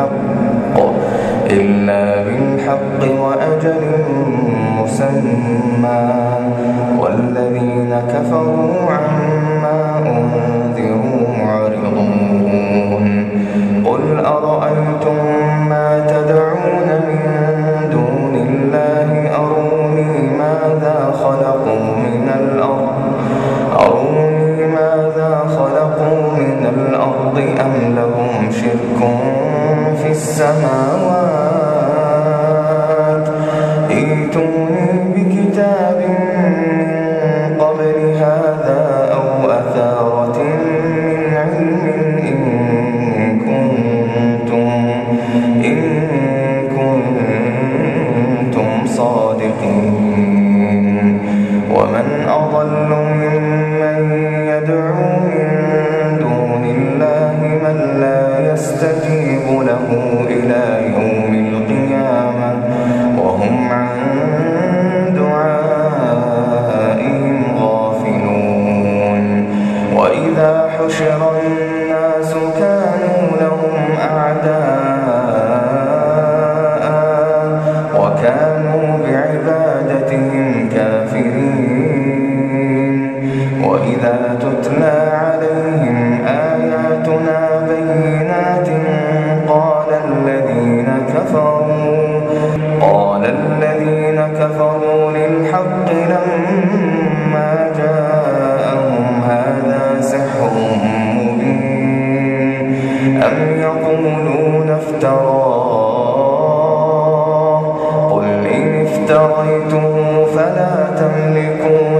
بالحق إلا بالحق وأجل مسمى. والذين كفروا عما أنذروا معرضون. قل أرأيتم وإذا تتلى عليهم آياتنا بينات قال الذين كفروا قال الذين كفروا للحق لما جاءهم هذا سحر مبين. أم يقولون افتراه قل إن افتريته فلا تملكون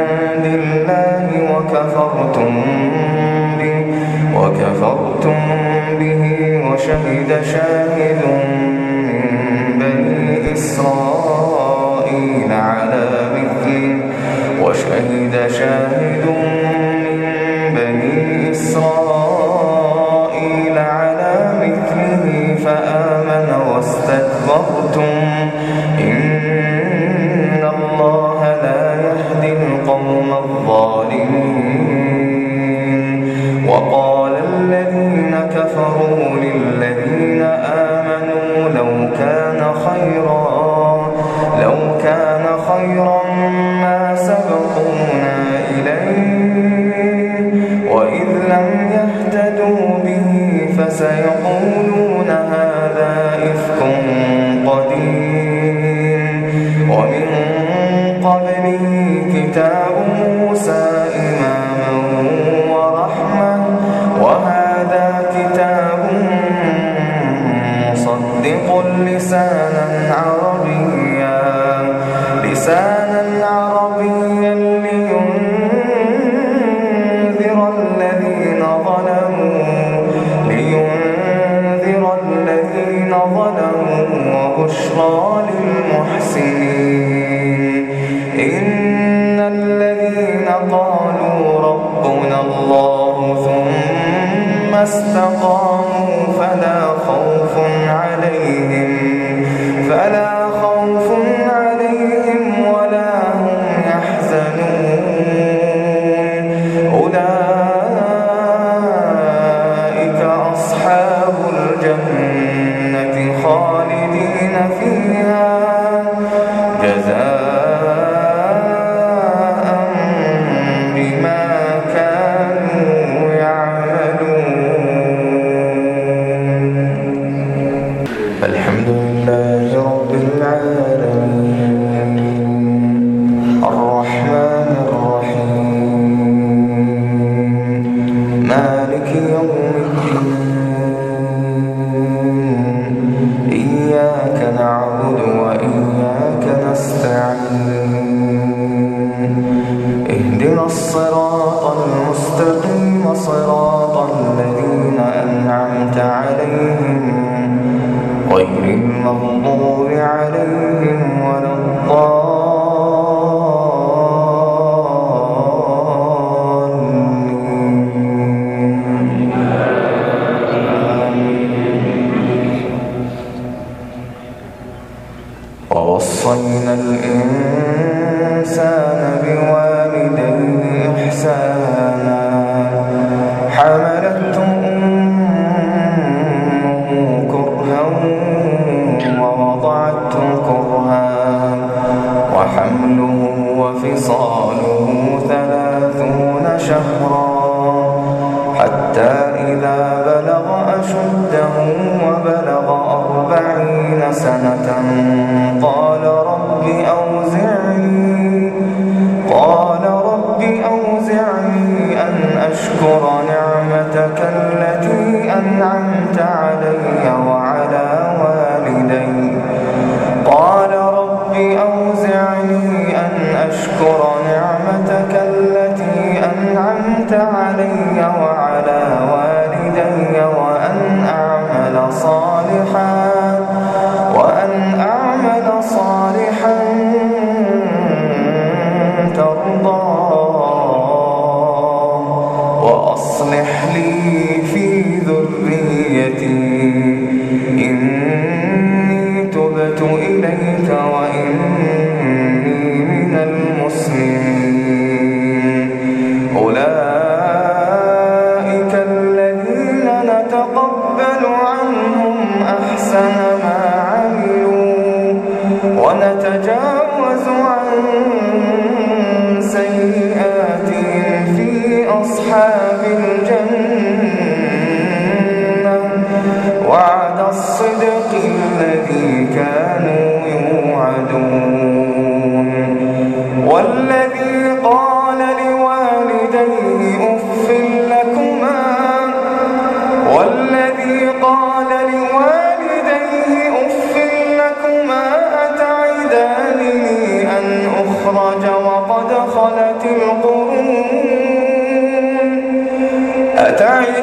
عند الله وكفرتم به وكفرتم به وشهد شاهد من بني إسرائيل على مثله وشهد شاهد من فاستقاموا فلا خوف عليهم فلا خوف أربعين سنة قال رب أوزعني قال رب أوزعني أن أشكر نعمتك التي أنعمت علي ونتقبل عنهم أحسن ما عملوا ونتجاوز אתה,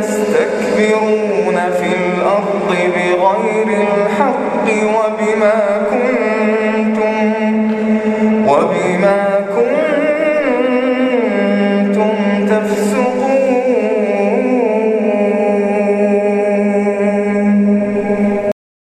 تستكبرون في الأرض بغير الحق وبما كنتم وبما